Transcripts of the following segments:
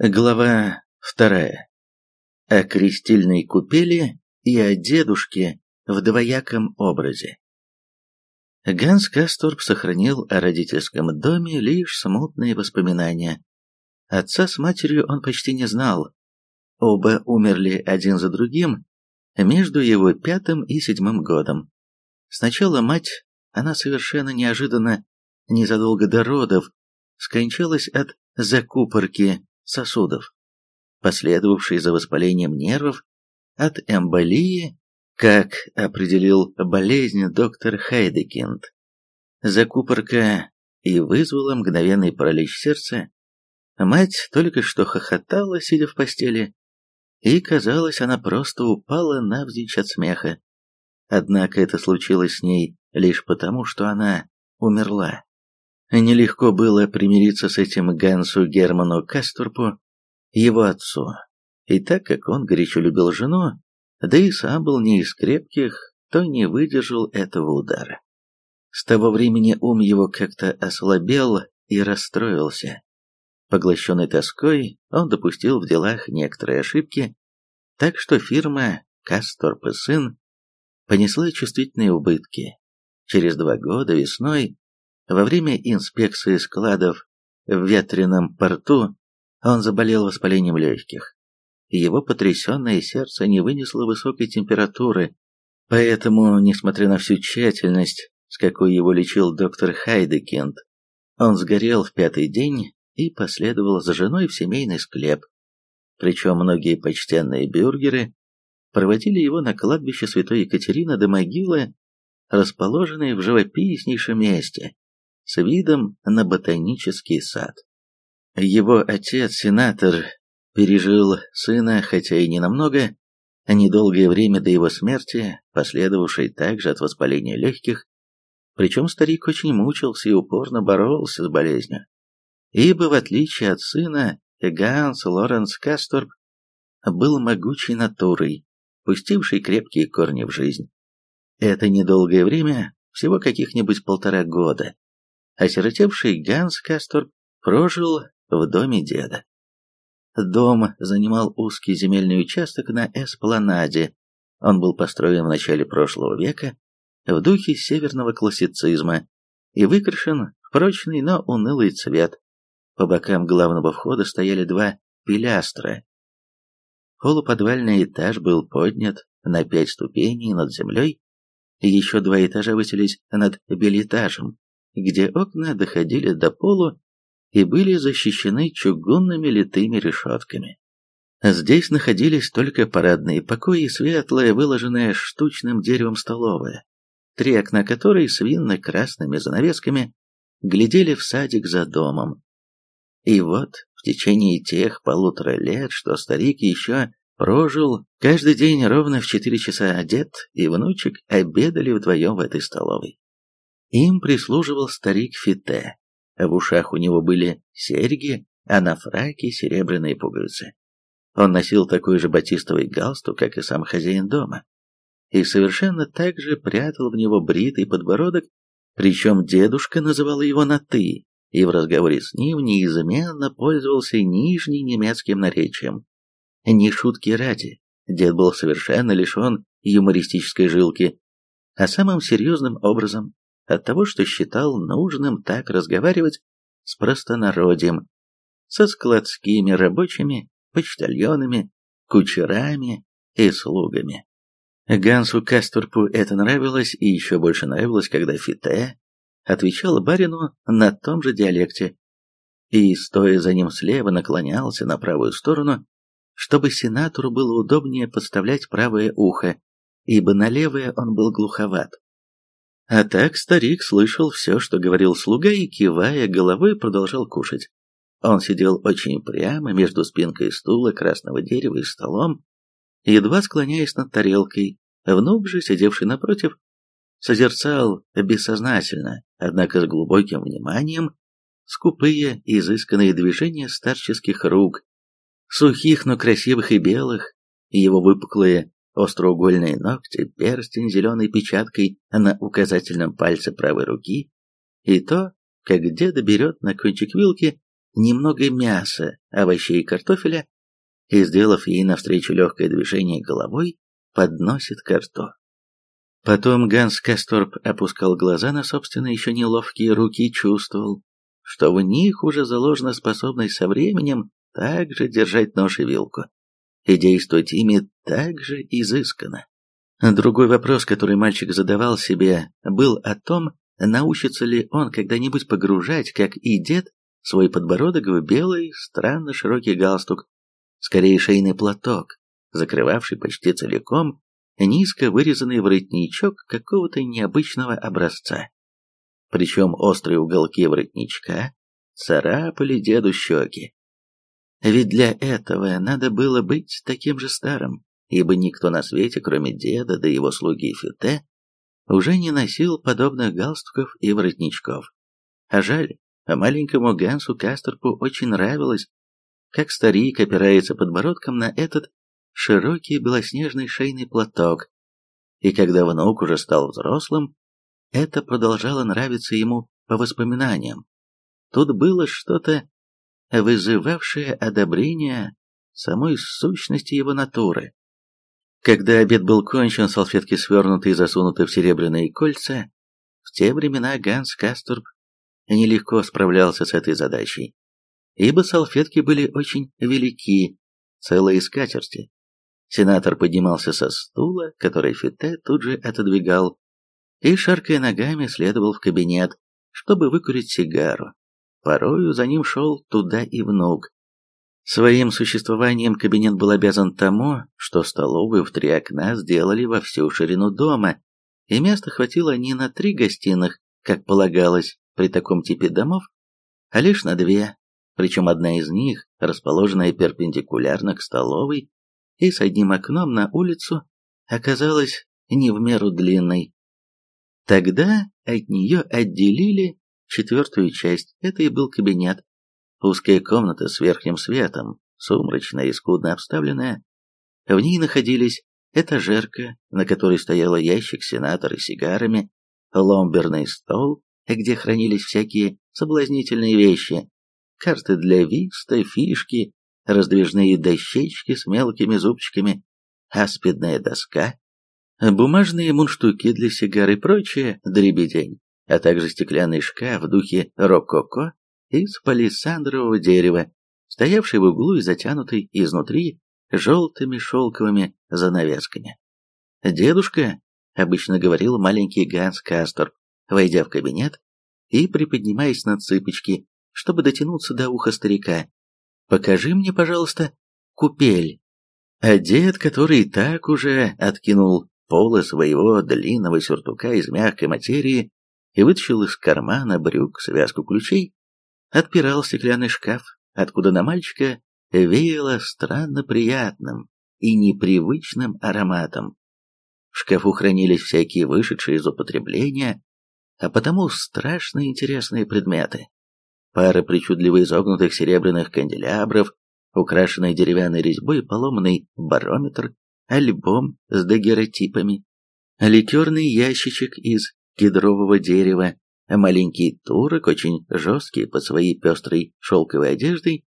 Глава вторая. О крестильной купели и о дедушке в двояком образе. Ганс Касторп сохранил о родительском доме лишь смутные воспоминания. Отца с матерью он почти не знал. Оба умерли один за другим между его пятым и седьмым годом. Сначала мать, она совершенно неожиданно, незадолго до родов, скончалась от закупорки сосудов, последовавшей за воспалением нервов от эмболии, как определил болезнь доктор Хайдекинд. Закупорка и вызвала мгновенный паралич сердца. Мать только что хохотала, сидя в постели, и, казалось, она просто упала навзничь от смеха. Однако это случилось с ней лишь потому, что она умерла. Нелегко было примириться с этим Гансу Герману Касторпу, его отцу. И так как он горячо любил жену, да и сам был не из крепких, то не выдержал этого удара. С того времени ум его как-то ослабел и расстроился. Поглощенный тоской, он допустил в делах некоторые ошибки, так что фирма «Касторп и сын» понесла чувствительные убытки. Через два года весной во время инспекции складов в ветреном порту он заболел воспалением легких. Его потрясенное сердце не вынесло высокой температуры, поэтому, несмотря на всю тщательность, с какой его лечил доктор Хайдекинд, он сгорел в пятый день и последовал за женой в семейный склеп. Причем многие почтенные бюргеры проводили его на кладбище святой Екатерины до могилы, расположенной в живописнейшем месте, с видом на ботанический сад. Его отец, сенатор, пережил сына, хотя и не намного, а недолгое время до его смерти, последовавшей также от воспаления легких, причем старик очень мучился и упорно боролся с болезнью. Ибо, в отличие от сына, Ганс Лоренс Касторп был могучей натурой, пустившей крепкие корни в жизнь. Это недолгое время, всего каких-нибудь полтора года, осиротевший Ганс Касторп прожил в доме деда. Дом занимал узкий земельный участок на Эспланаде. Он был построен в начале прошлого века в духе северного классицизма и выкрашен в прочный, но унылый цвет. По бокам главного входа стояли два пилястра. Полуподвальный этаж был поднят на пять ступеней над землей, еще два этажа высились над билетажем, где окна доходили до полу и были защищены чугунными литыми решетками. Здесь находились только парадные покои и светлая, выложенная штучным деревом столовая, три окна которой с винно-красными занавесками глядели в садик за домом. И вот, в течение тех полутора лет, что старик еще прожил, каждый день ровно в четыре часа дед и внучек обедали вдвоем в этой столовой. Им прислуживал старик Фите. В ушах у него были серьги, а на фраке серебряные пуговицы. Он носил такой же батистовый галстук, как и сам хозяин дома, и совершенно так же прятал в него бритый подбородок, причем дедушка называл его на «ты», и в разговоре с ним неизменно пользовался нижним немецким наречием. Не шутки ради, дед был совершенно лишен юмористической жилки, а самым серьезным образом от того, что считал нужным так разговаривать с простонародьем, со складскими рабочими, почтальонами, кучерами и слугами. Гансу Касторпу это нравилось, и еще больше нравилось, когда Фите отвечал барину на том же диалекте, и, стоя за ним слева, наклонялся на правую сторону, чтобы сенатору было удобнее подставлять правое ухо, ибо на левое он был глуховат. А так старик слышал все, что говорил слуга, и, кивая головой, продолжал кушать. Он сидел очень прямо между спинкой стула красного дерева и столом, едва склоняясь над тарелкой. Внук же, сидевший напротив, созерцал бессознательно, однако с глубоким вниманием, скупые изысканные движения старческих рук, сухих, но красивых и белых, его выпуклые остроугольные ногти, перстень зеленой печаткой на указательном пальце правой руки, и то, как деда берет на кончик вилки немного мяса, овощей и картофеля, и, сделав ей навстречу легкое движение головой, подносит ко рту. Потом Ганс Касторп опускал глаза на собственные еще неловкие руки и чувствовал, что в них уже заложена способность со временем также держать нож и вилку, и действовать ими так же изысканно. Другой вопрос, который мальчик задавал себе, был о том, научится ли он когда-нибудь погружать, как и дед, свой подбородок в белый, странно широкий галстук, скорее шейный платок, закрывавший почти целиком низко вырезанный воротничок какого-то необычного образца. Причем острые уголки воротничка царапали деду щеки. Ведь для этого надо было быть таким же старым, ибо никто на свете, кроме деда да его слуги Фите, уже не носил подобных галстуков и воротничков. А жаль, маленькому Гансу Кастерпу очень нравилось, как старик опирается подбородком на этот широкий белоснежный шейный платок, и когда внук уже стал взрослым, это продолжало нравиться ему по воспоминаниям. Тут было что-то, вызывавшее одобрение самой сущности его натуры. Когда обед был кончен, салфетки свернуты и засунуты в серебряные кольца, в те времена Ганс Касторб нелегко справлялся с этой задачей, ибо салфетки были очень велики, целые скатерти, Сенатор поднимался со стула, который Фите тут же отодвигал, и, шаркая ногами, следовал в кабинет, чтобы выкурить сигару. Порою за ним шел туда и внук. Своим существованием кабинет был обязан тому, что столовую в три окна сделали во всю ширину дома, и места хватило не на три гостиных, как полагалось при таком типе домов, а лишь на две, причем одна из них, расположенная перпендикулярно к столовой, и с одним окном на улицу оказалась не в меру длинной. Тогда от нее отделили четвертую часть, это и был кабинет. Узкая комната с верхним светом, сумрачная и скудно обставленная. В ней находились этажерка, на которой стояла ящик сенатора с сигарами, ломберный стол, где хранились всякие соблазнительные вещи, карты для виста, фишки, раздвижные дощечки с мелкими зубчиками, аспидная доска, бумажные мундштуки для сигар и прочее дребедень, а также стеклянный шкаф в духе рококо из палисандрового дерева, стоявший в углу и затянутый изнутри желтыми шелковыми занавесками. «Дедушка», — обычно говорил маленький Ганс Кастор, войдя в кабинет и приподнимаясь на цыпочки, чтобы дотянуться до уха старика, покажи мне, пожалуйста, купель. А дед, который так уже откинул полы своего длинного сюртука из мягкой материи и вытащил из кармана брюк связку ключей, отпирал стеклянный шкаф, откуда на мальчика веяло странно приятным и непривычным ароматом. В шкафу хранились всякие вышедшие из употребления, а потому страшно интересные предметы пара причудливо изогнутых серебряных канделябров, украшенный деревянной резьбой поломанный барометр, альбом с дагеротипами, ликерный ящичек из кедрового дерева, маленький турок, очень жесткий под своей пестрой шелковой одеждой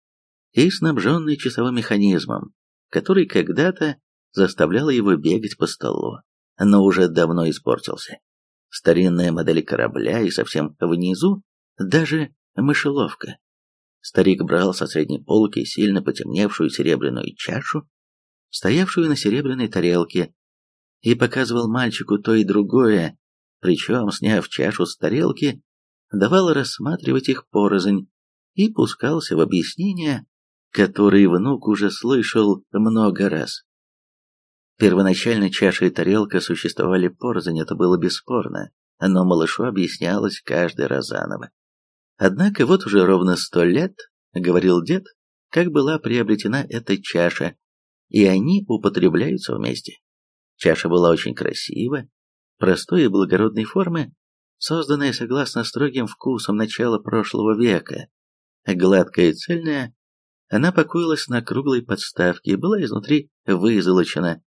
и снабженный часовым механизмом, который когда-то заставлял его бегать по столу, но уже давно испортился. Старинная модель корабля и совсем внизу даже мышеловка. Старик брал со средней полки сильно потемневшую серебряную чашу, стоявшую на серебряной тарелке, и показывал мальчику то и другое, причем, сняв чашу с тарелки, давал рассматривать их порознь и пускался в объяснения, которые внук уже слышал много раз. Первоначально чаша и тарелка существовали порознь, это было бесспорно, но малышу объяснялось каждый раз заново. Однако вот уже ровно сто лет, говорил дед, как была приобретена эта чаша, и они употребляются вместе. Чаша была очень красива, простой и благородной формы, созданная согласно строгим вкусам начала прошлого века. Гладкая и цельная, она покоилась на круглой подставке и была изнутри вызолочена.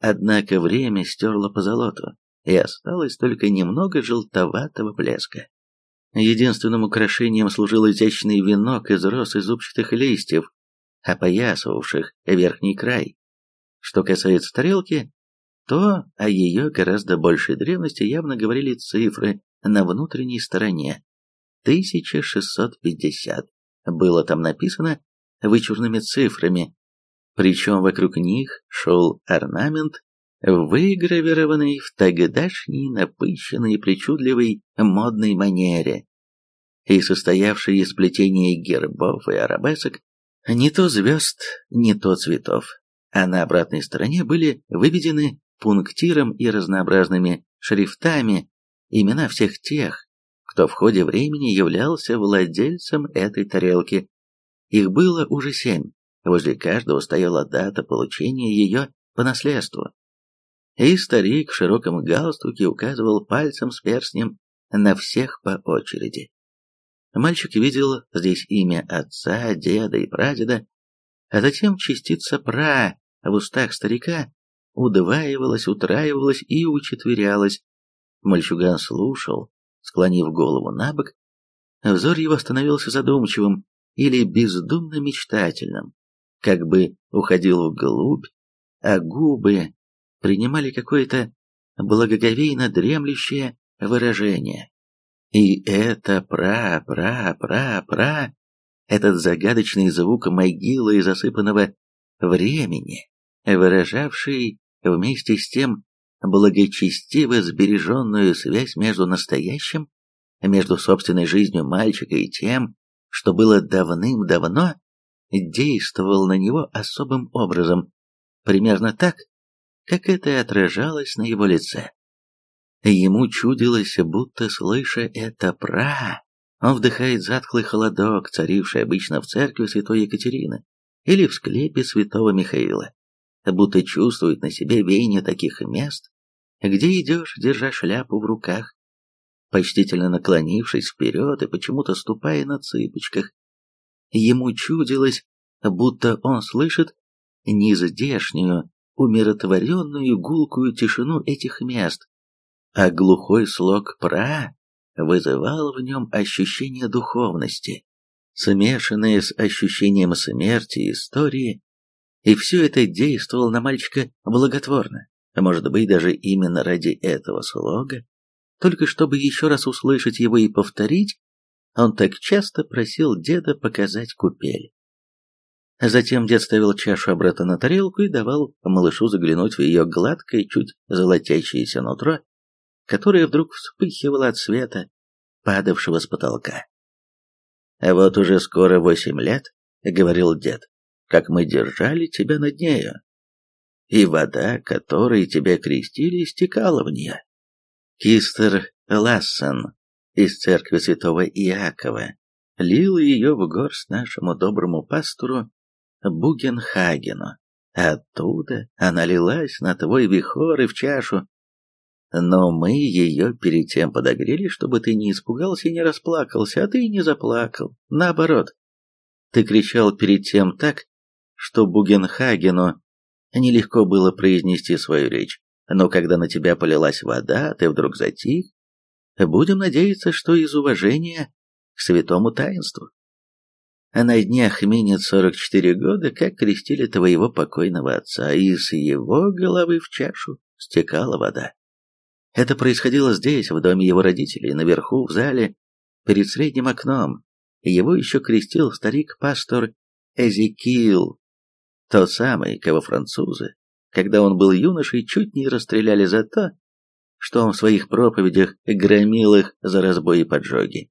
Однако время стерло по золоту, и осталось только немного желтоватого блеска. Единственным украшением служил изящный венок из роз и зубчатых листьев, опоясывавших верхний край. Что касается тарелки, то о ее гораздо большей древности явно говорили цифры на внутренней стороне. 1650 было там написано вычурными цифрами, причем вокруг них шел орнамент, выгравированный в тогдашней напыщенной причудливой модной манере. И состоявший из плетения гербов и арабесок, не то звезд, не то цветов, а на обратной стороне были выведены пунктиром и разнообразными шрифтами имена всех тех, кто в ходе времени являлся владельцем этой тарелки. Их было уже семь, возле каждого стояла дата получения ее по наследству. И старик в широком галстуке указывал пальцем с перстнем на всех по очереди. Мальчик видел здесь имя отца, деда и прадеда, а затем частица «пра» в устах старика удваивалась, утраивалась и учетверялась. Мальчуган слушал, склонив голову на бок. Взор его становился задумчивым или бездумно мечтательным, как бы уходил вглубь, а губы принимали какое-то благоговейно дремлющее выражение. И это пра-пра-пра-пра, этот загадочный звук могилы засыпанного времени, выражавший вместе с тем благочестиво сбереженную связь между настоящим, между собственной жизнью мальчика и тем, что было давным-давно, действовал на него особым образом, примерно так, как это отражалось на его лице. Ему чудилось, будто, слыша это «пра», он вдыхает затхлый холодок, царивший обычно в церкви святой Екатерины или в склепе святого Михаила, будто чувствует на себе веяние таких мест, где идешь, держа шляпу в руках, почтительно наклонившись вперед и почему-то ступая на цыпочках. Ему чудилось, будто он слышит нездешнюю, умиротворенную гулкую тишину этих мест, а глухой слог «пра» вызывал в нем ощущение духовности, смешанное с ощущением смерти истории, и все это действовало на мальчика благотворно, может быть, даже именно ради этого слога, только чтобы еще раз услышать его и повторить, он так часто просил деда показать купель. Затем дед ставил чашу обратно на тарелку и давал малышу заглянуть в ее гладкое, чуть золотящееся нутро, которая вдруг вспыхивала от света, падавшего с потолка. «А вот уже скоро восемь лет», — говорил дед, — «как мы держали тебя над нею, и вода, которой тебя крестили, стекала в нее». Кистер Лассен из церкви святого Иакова лил ее в горсть нашему доброму пастору Бугенхагену. Оттуда она лилась на твой вихор и в чашу, но мы ее перед тем подогрели, чтобы ты не испугался и не расплакался, а ты и не заплакал. Наоборот. Ты кричал перед тем так, что Бугенхагену нелегко было произнести свою речь. Но когда на тебя полилась вода, ты вдруг затих. Будем надеяться, что из уважения к святому таинству. А на днях минет 44 года, как крестили твоего покойного отца, и с его головы в чашу стекала вода. Это происходило здесь, в доме его родителей, наверху, в зале, перед средним окном. Его еще крестил старик-пастор Эзекиил, тот самый, кого французы, когда он был юношей, чуть не расстреляли за то, что он в своих проповедях громил их за разбой и поджоги.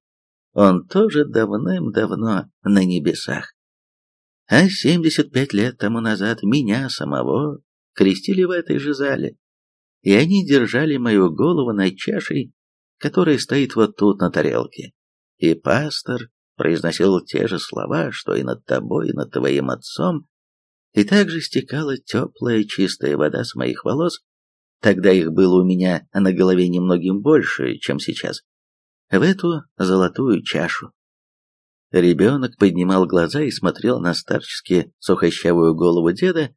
Он тоже давным-давно на небесах. А 75 лет тому назад меня самого крестили в этой же зале, и они держали мою голову над чашей, которая стоит вот тут на тарелке. И пастор произносил те же слова, что и над тобой, и над твоим отцом, и также стекала теплая чистая вода с моих волос, тогда их было у меня на голове немногим больше, чем сейчас, в эту золотую чашу. Ребенок поднимал глаза и смотрел на старчески сухощавую голову деда,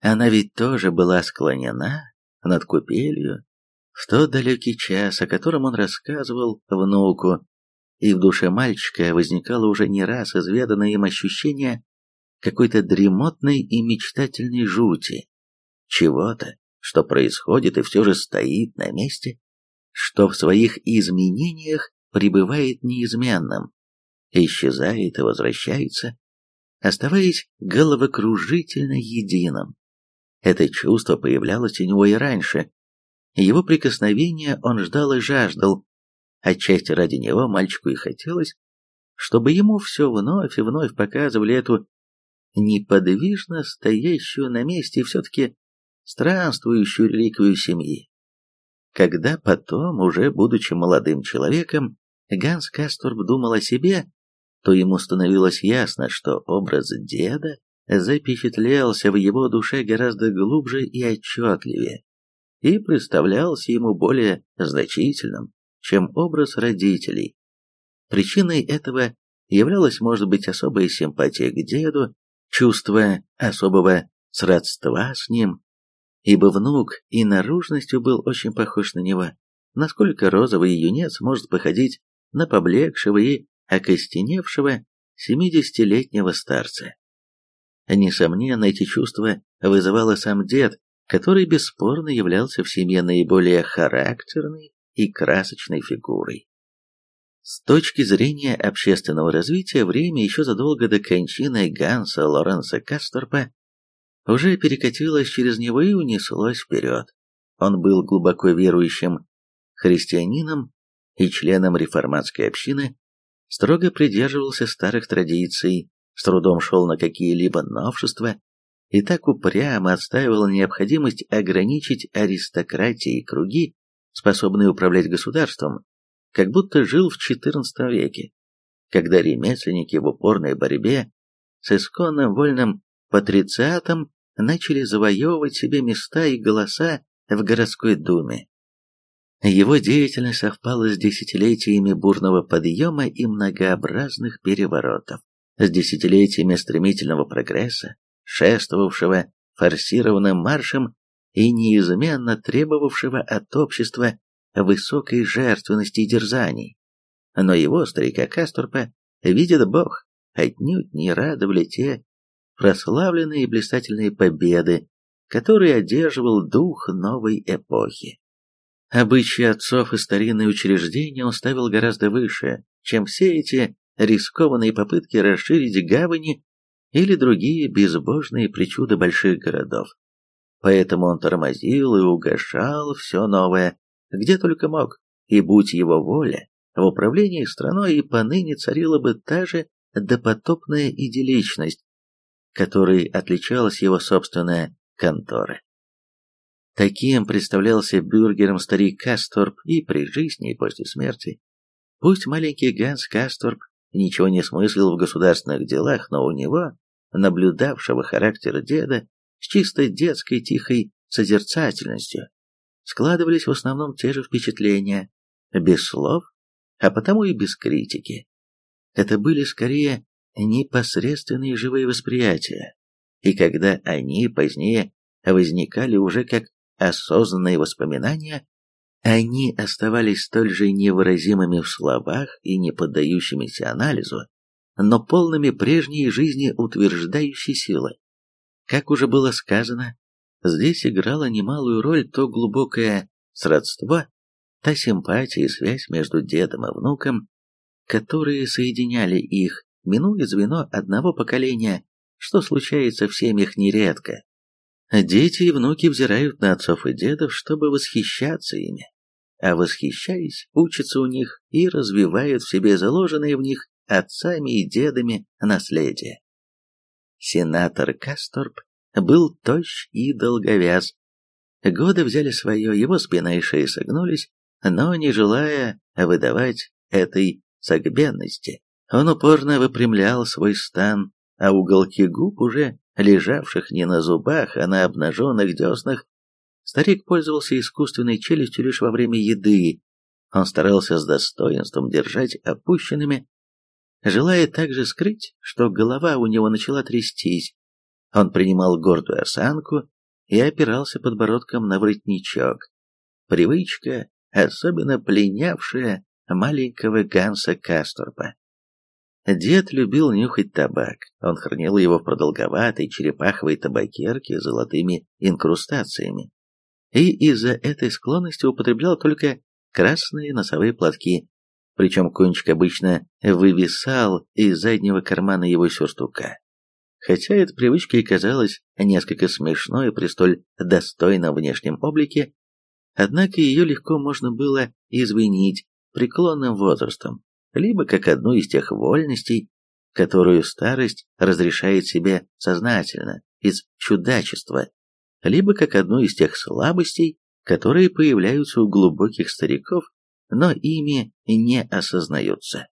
она ведь тоже была склонена над купелью, в тот далекий час, о котором он рассказывал внуку, и в душе мальчика возникало уже не раз изведанное им ощущение какой-то дремотной и мечтательной жути, чего-то, что происходит и все же стоит на месте, что в своих изменениях пребывает неизменным, исчезает и возвращается, оставаясь головокружительно единым. Это чувство появлялось у него и раньше. Его прикосновения он ждал и жаждал. Отчасти ради него мальчику и хотелось, чтобы ему все вновь и вновь показывали эту неподвижно стоящую на месте и все-таки странствующую реликвию семьи. Когда потом, уже будучи молодым человеком, Ганс Касторб думал о себе, то ему становилось ясно, что образ деда запечатлелся в его душе гораздо глубже и отчетливее, и представлялся ему более значительным, чем образ родителей. Причиной этого являлась, может быть, особая симпатия к деду, чувство особого сродства с ним, ибо внук и наружностью был очень похож на него, насколько розовый юнец может походить на поблекшего и окостеневшего семидесятилетнего старца. Несомненно, эти чувства вызывал сам дед, который бесспорно являлся в семье наиболее характерной и красочной фигурой. С точки зрения общественного развития, время еще задолго до кончины Ганса Лоренса Касторпа уже перекатилось через него и унеслось вперед. Он был глубоко верующим христианином и членом реформатской общины, строго придерживался старых традиций, с трудом шел на какие-либо новшества и так упрямо отстаивал необходимость ограничить аристократии круги, способные управлять государством, как будто жил в XIV веке, когда ремесленники в упорной борьбе с исконным вольным патрициатом начали завоевывать себе места и голоса в городской думе. Его деятельность совпала с десятилетиями бурного подъема и многообразных переворотов, с десятилетиями стремительного прогресса, шествовавшего форсированным маршем и неизменно требовавшего от общества высокой жертвенности и дерзаний. Но его, старика Касторпа, видит Бог, отнюдь не радовали те прославленные и блистательные победы, которые одерживал дух новой эпохи. Обычаи отцов и старинные учреждения он ставил гораздо выше, чем все эти рискованные попытки расширить гавани или другие безбожные причуды больших городов. Поэтому он тормозил и угошал все новое, где только мог, и будь его воля, в управлении страной и поныне царила бы та же допотопная идилличность, которой отличалась его собственная контора. Таким представлялся бюргером старик Касторп и при жизни, и после смерти. Пусть маленький Ганс Касторп ничего не смыслил в государственных делах, но у него, наблюдавшего характер деда, с чисто детской тихой созерцательностью, складывались в основном те же впечатления, без слов, а потому и без критики. Это были скорее непосредственные живые восприятия, и когда они позднее возникали уже как осознанные воспоминания, они оставались столь же невыразимыми в словах и не поддающимися анализу, но полными прежней жизни утверждающей силы. Как уже было сказано, здесь играло немалую роль то глубокое сродство, та симпатия и связь между дедом и внуком, которые соединяли их, минуя звено одного поколения, что случается в семьях нередко. Дети и внуки взирают на отцов и дедов, чтобы восхищаться ими, а восхищаясь, учатся у них и развивают в себе заложенные в них отцами и дедами наследие. Сенатор Касторп был тощ и долговяз. Годы взяли свое, его спина и шея согнулись, но не желая выдавать этой согбенности, он упорно выпрямлял свой стан, а уголки губ уже лежавших не на зубах, а на обнаженных деснах, старик пользовался искусственной челюстью лишь во время еды. Он старался с достоинством держать опущенными, желая также скрыть, что голова у него начала трястись. Он принимал гордую осанку и опирался подбородком на воротничок. Привычка, особенно пленявшая маленького Ганса Касторпа. Дед любил нюхать табак. Он хранил его в продолговатой черепаховой табакерке с золотыми инкрустациями. И из-за этой склонности употреблял только красные носовые платки, причем кончик обычно вывисал из заднего кармана его сюртука. Хотя эта привычка и казалась несколько смешной при столь достойном внешнем облике, однако ее легко можно было извинить преклонным возрастом, либо как одну из тех вольностей, которую старость разрешает себе сознательно, из чудачества, либо как одну из тех слабостей, которые появляются у глубоких стариков, но ими не осознаются.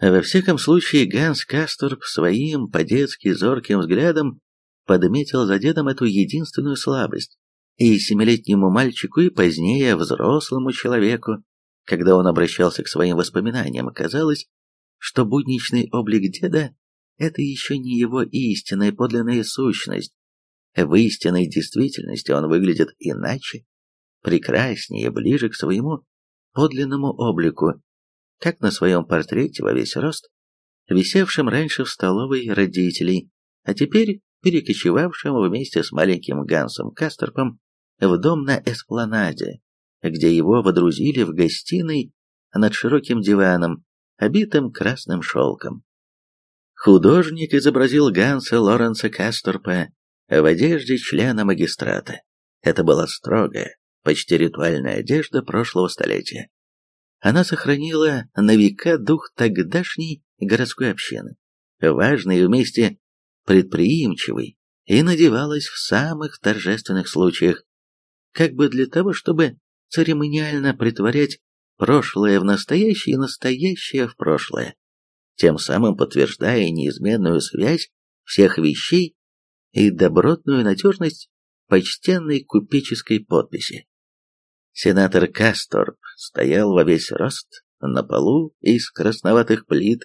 Во всяком случае, Ганс Касторп своим по-детски зорким взглядом подметил за дедом эту единственную слабость, и семилетнему мальчику, и позднее взрослому человеку, когда он обращался к своим воспоминаниям, казалось, что будничный облик деда – это еще не его истинная подлинная сущность. В истинной действительности он выглядит иначе, прекраснее, ближе к своему подлинному облику, как на своем портрете во весь рост, висевшем раньше в столовой родителей, а теперь перекочевавшим вместе с маленьким Гансом Кастерпом в дом на Эспланаде, где его водрузили в гостиной над широким диваном, обитым красным шелком. Художник изобразил Ганса Лоренса Касторпа в одежде члена магистрата. Это была строгая, почти ритуальная одежда прошлого столетия. Она сохранила на века дух тогдашней городской общины, важной вместе предприимчивой, и надевалась в самых торжественных случаях, как бы для того, чтобы церемониально притворять прошлое в настоящее и настоящее в прошлое, тем самым подтверждая неизменную связь всех вещей и добротную надежность почтенной купеческой подписи. Сенатор Касторп стоял во весь рост на полу из красноватых плит,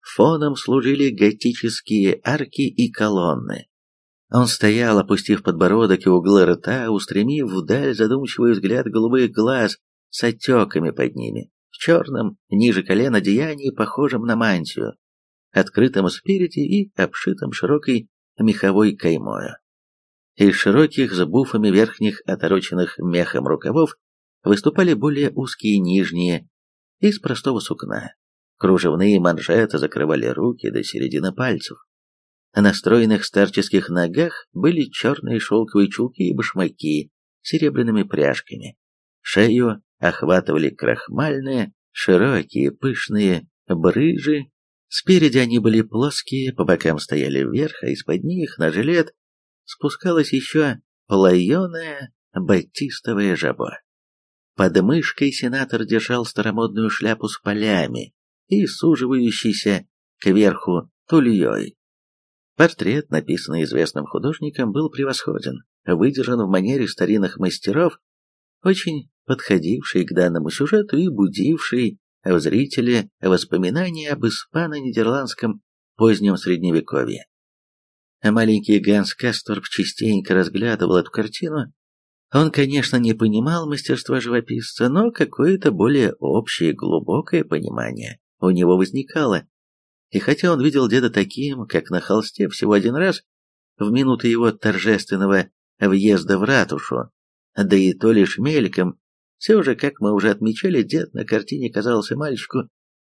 фоном служили готические арки и колонны. Он стоял, опустив подбородок и углы рта, устремив вдаль задумчивый взгляд голубых глаз с отеками под ними, в черном, ниже колена деянии, похожем на мантию, открытом спереди и обшитом широкой меховой каймою. Из широких с буфами верхних, отороченных мехом рукавов, выступали более узкие нижние, из простого сукна. Кружевные манжеты закрывали руки до середины пальцев. На стройных старческих ногах были черные шелковые чулки и башмаки с серебряными пряжками. Шею охватывали крахмальные, широкие, пышные брыжи. Спереди они были плоские, по бокам стояли вверх, а из-под них на жилет спускалась еще плаеная батистовая жаба. Под мышкой сенатор держал старомодную шляпу с полями и суживающейся кверху тульей. Портрет, написанный известным художником, был превосходен, выдержан в манере старинных мастеров, очень подходивший к данному сюжету и будивший в зрителе воспоминания об испано-нидерландском позднем средневековье. Маленький Ганс Касторп частенько разглядывал эту картину. Он, конечно, не понимал мастерства живописца, но какое-то более общее глубокое понимание у него возникало. И хотя он видел деда таким, как на холсте, всего один раз, в минуты его торжественного въезда в ратушу, да и то лишь мельком, все же, как мы уже отмечали, дед на картине казался мальчику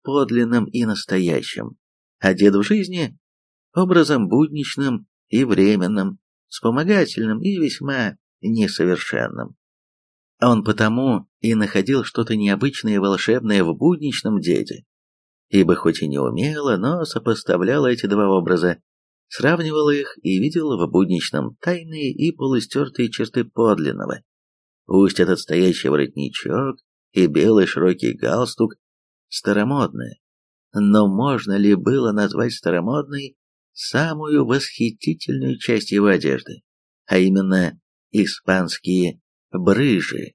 подлинным и настоящим, а дед в жизни образом будничным и временным, вспомогательным и весьма несовершенным. Он потому и находил что-то необычное и волшебное в будничном деде, ибо хоть и не умело, но сопоставлял эти два образа, сравнивал их и видел в будничном тайные и полустертые черты подлинного. Пусть этот стоящий воротничок и белый широкий галстук старомодные, но можно ли было назвать старомодной самую восхитительную часть его одежды, а именно испанские брыжи,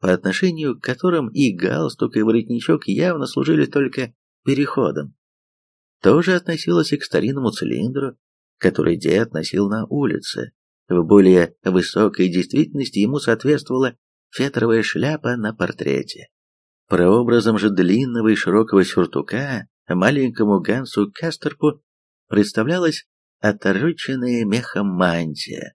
по отношению к которым и галстук, и воротничок явно служили только переходом. Тоже относилось и к старинному цилиндру, который дед носил на улице. В более высокой действительности ему соответствовала фетровая шляпа на портрете. Прообразом же длинного и широкого сюртука маленькому Гансу Кастерпу представлялась отороченная мехом мантия.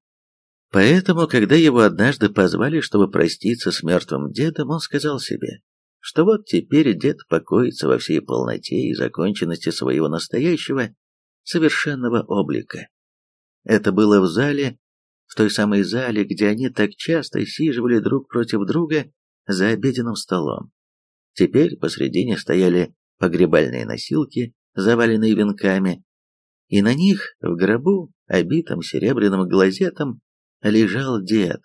Поэтому, когда его однажды позвали, чтобы проститься с мертвым дедом, он сказал себе, что вот теперь дед покоится во всей полноте и законченности своего настоящего, совершенного облика. Это было в зале, в той самой зале, где они так часто сиживали друг против друга за обеденным столом. Теперь посредине стояли погребальные носилки, заваленные венками, и на них, в гробу, обитом серебряным глазетом, лежал дед.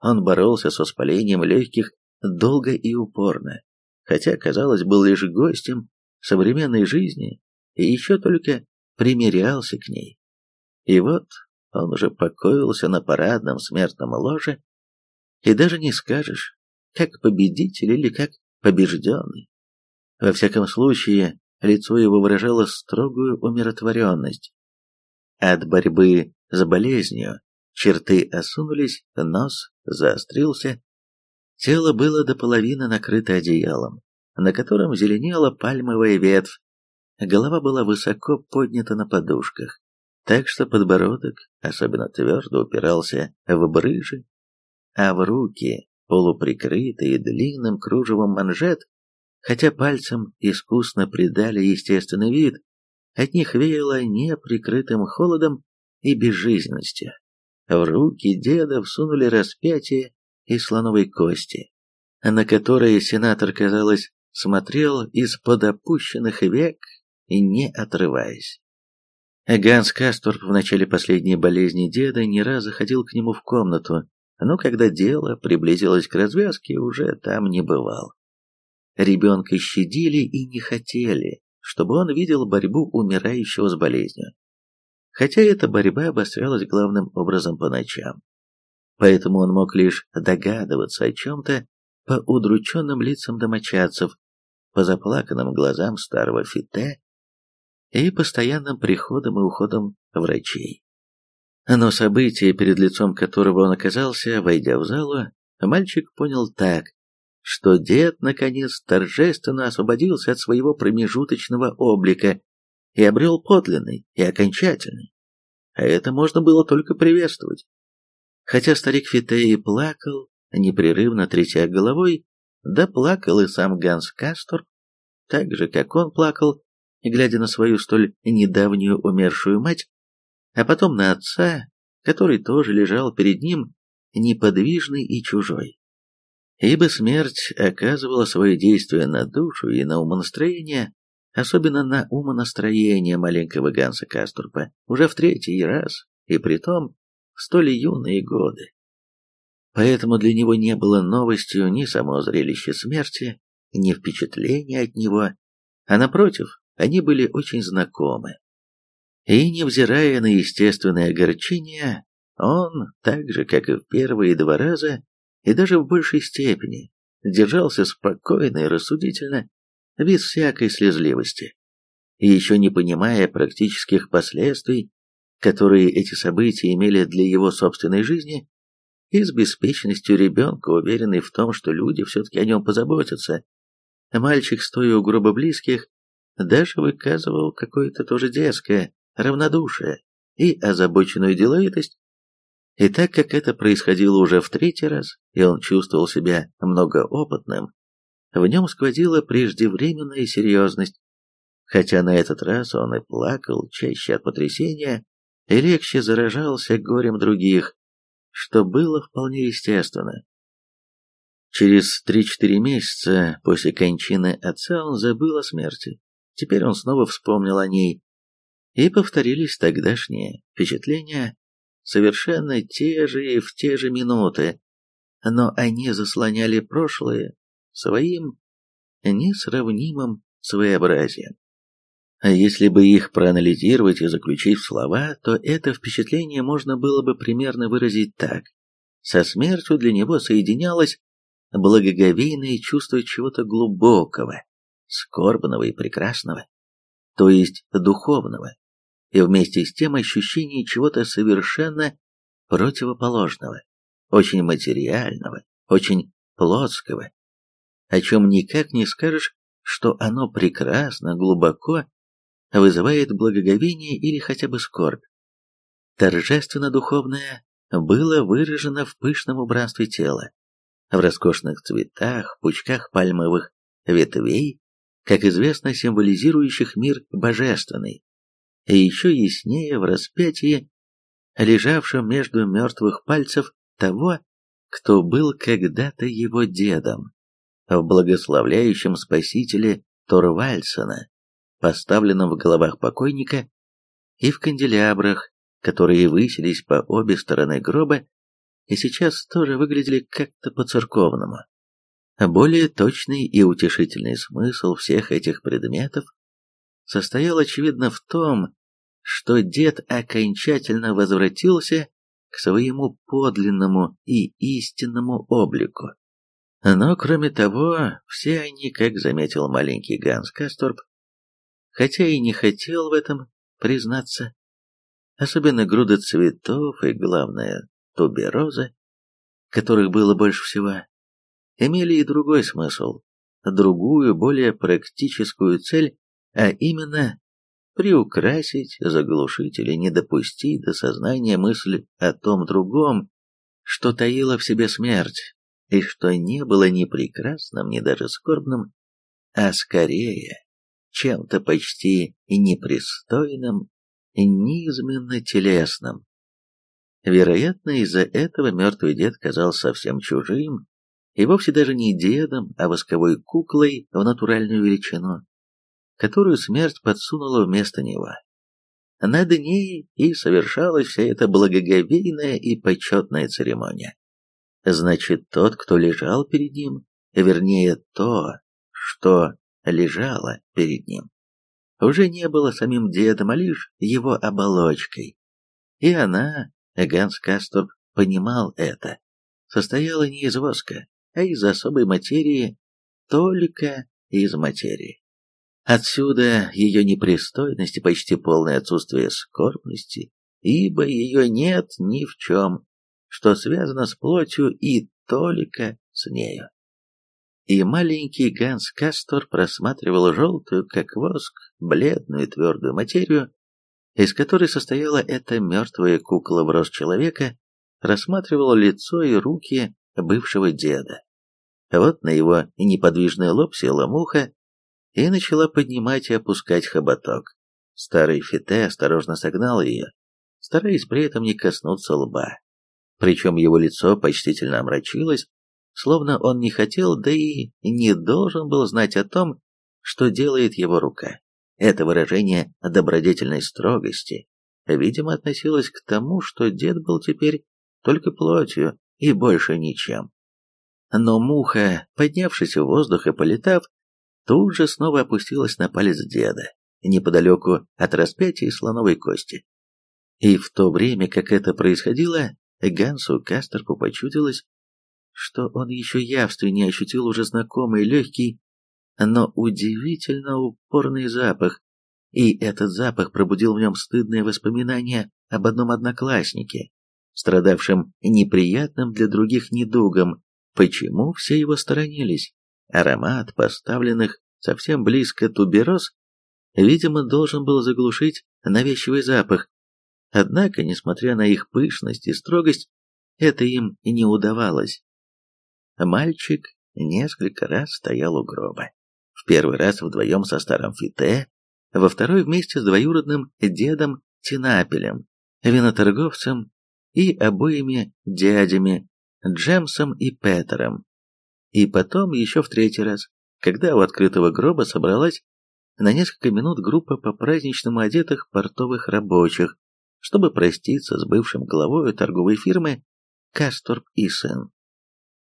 Он боролся с воспалением легких долго и упорно, хотя, казалось, был лишь гостем современной жизни и еще только примирялся к ней. И вот он уже покоился на парадном смертном ложе, и даже не скажешь, как победитель или как побежденный. Во всяком случае, лицо его выражало строгую умиротворенность. От борьбы с болезнью черты осунулись, нос заострился, тело было до половины накрыто одеялом, на котором зеленела пальмовая ветвь, голова была высоко поднята на подушках, так что подбородок особенно твердо упирался в брыжи, а в руки, полуприкрытые длинным кружевом манжет, хотя пальцем искусно придали естественный вид, от них веяло неприкрытым холодом и безжизненностью. В руки деда всунули распятие из слоновой кости, на которое сенатор, казалось, смотрел из-под опущенных век и не отрываясь. Ганс Касторп в начале последней болезни деда не раз заходил к нему в комнату, но когда дело приблизилось к развязке, уже там не бывал. Ребенка щадили и не хотели, чтобы он видел борьбу умирающего с болезнью. Хотя эта борьба обострялась главным образом по ночам. Поэтому он мог лишь догадываться о чем-то по удрученным лицам домочадцев, по заплаканным глазам старого Фите и постоянным приходом и уходом врачей. Но событие, перед лицом которого он оказался, войдя в залу, мальчик понял так, что дед, наконец, торжественно освободился от своего промежуточного облика и обрел подлинный и окончательный. А это можно было только приветствовать. Хотя старик Фитеи плакал, непрерывно тряся головой, да плакал и сам Ганс Кастор, так же, как он плакал, глядя на свою столь недавнюю умершую мать, а потом на отца, который тоже лежал перед ним, неподвижный и чужой ибо смерть оказывала свое действие на душу и на умонастроение, особенно на умонастроение маленького Ганса Каструпа, уже в третий раз, и притом в столь юные годы. Поэтому для него не было новостью ни само зрелище смерти, ни впечатления от него, а напротив, они были очень знакомы. И, невзирая на естественное огорчение, он, так же, как и в первые два раза, и даже в большей степени держался спокойно и рассудительно, без всякой слезливости, и еще не понимая практических последствий, которые эти события имели для его собственной жизни, и с беспечностью ребенка, уверенный в том, что люди все-таки о нем позаботятся. Мальчик, стоя у гроба близких, даже выказывал какое-то тоже детское равнодушие и озабоченную деловитость, и так как это происходило уже в третий раз, и он чувствовал себя многоопытным, в нем сквозила преждевременная серьезность, хотя на этот раз он и плакал чаще от потрясения, и легче заражался горем других, что было вполне естественно. Через три-четыре месяца после кончины отца он забыл о смерти. Теперь он снова вспомнил о ней, и повторились тогдашние впечатления совершенно те же и в те же минуты, но они заслоняли прошлое своим несравнимым своеобразием. А если бы их проанализировать и заключить в слова, то это впечатление можно было бы примерно выразить так. Со смертью для него соединялось благоговейное чувство чего-то глубокого, скорбного и прекрасного, то есть духовного, и вместе с тем ощущение чего-то совершенно противоположного, очень материального, очень плотского. о чем никак не скажешь, что оно прекрасно, глубоко, вызывает благоговение или хотя бы скорбь. Торжественно-духовное было выражено в пышном убранстве тела, в роскошных цветах, пучках пальмовых ветвей, как известно, символизирующих мир божественный, и еще яснее в распятии, лежавшем между мертвых пальцев того, кто был когда-то его дедом, в благословляющем спасителе Торвальсона, поставленном в головах покойника, и в канделябрах, которые высились по обе стороны гроба и сейчас тоже выглядели как-то по-церковному. Более точный и утешительный смысл всех этих предметов состоял, очевидно, в том, что дед окончательно возвратился к своему подлинному и истинному облику. Но, кроме того, все они, как заметил маленький Ганс Касторп, хотя и не хотел в этом признаться, особенно груда цветов и, главное, туберозы, которых было больше всего, имели и другой смысл, другую, более практическую цель, а именно приукрасить, заглушить или не допустить до сознания мысль о том другом, что таила в себе смерть, и что не было ни прекрасным, ни даже скорбным, а скорее чем-то почти непристойным, низменно телесным. Вероятно, из-за этого мертвый дед казался совсем чужим, и вовсе даже не дедом, а восковой куклой в натуральную величину, которую смерть подсунула вместо него. Над ней и совершалась вся эта благоговейная и почетная церемония. Значит, тот, кто лежал перед ним, вернее, то, что лежало перед ним, уже не было самим дедом, а лишь его оболочкой. И она, Ганс Касторп, понимал это, состояла не из воска, а из особой материи, только из материи. Отсюда ее непристойность и почти полное отсутствие скорбности, ибо ее нет ни в чем, что связано с плотью и только с нею. И маленький Ганс Кастор просматривал желтую, как воск, бледную твердую материю, из которой состояла эта мертвая кукла в рост человека, рассматривал лицо и руки бывшего деда. Вот на его неподвижный лоб села муха и начала поднимать и опускать хоботок. Старый Фите осторожно согнал ее, стараясь при этом не коснуться лба. Причем его лицо почтительно омрачилось, словно он не хотел, да и не должен был знать о том, что делает его рука. Это выражение добродетельной строгости, видимо, относилось к тому, что дед был теперь только плотью и больше ничем. Но муха, поднявшись в воздух и полетав, тут же снова опустилась на палец деда, неподалеку от распятия слоновой кости. И в то время, как это происходило, Гансу Кастерпу почудилось, что он еще явственнее ощутил уже знакомый легкий, но удивительно упорный запах, и этот запах пробудил в нем стыдные воспоминания об одном однокласснике, страдавшем неприятным для других недугом, почему все его сторонились. Аромат поставленных совсем близко тубероз, видимо, должен был заглушить навязчивый запах, однако, несмотря на их пышность и строгость, это им не удавалось. Мальчик несколько раз стоял у гроба. В первый раз вдвоем со старым Фите, во второй вместе с двоюродным дедом Тинапелем, виноторговцем и обоими дядями Джемсом и Петером. И потом еще в третий раз, когда у открытого гроба собралась на несколько минут группа по-праздничному одетых портовых рабочих, чтобы проститься с бывшим главой торговой фирмы Касторп и сын.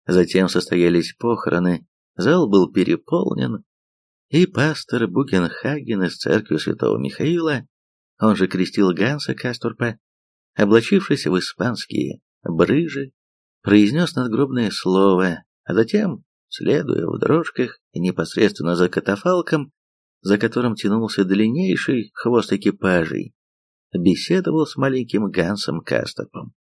Затем состоялись похороны, зал был переполнен, и пастор Бугенхаген из церкви святого Михаила, он же крестил Ганса Касторпа, облачившись в испанские брыжи, произнес надгробное слово, а затем, следуя в дрожках непосредственно за катафалком, за которым тянулся длиннейший хвост экипажей, беседовал с маленьким Гансом Касторпом.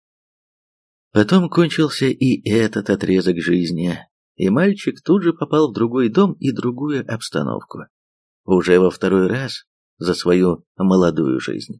Потом кончился и этот отрезок жизни. и мальчик тут же попал в другой дом и другую обстановку. Уже во второй раз за свою молодую жизнь.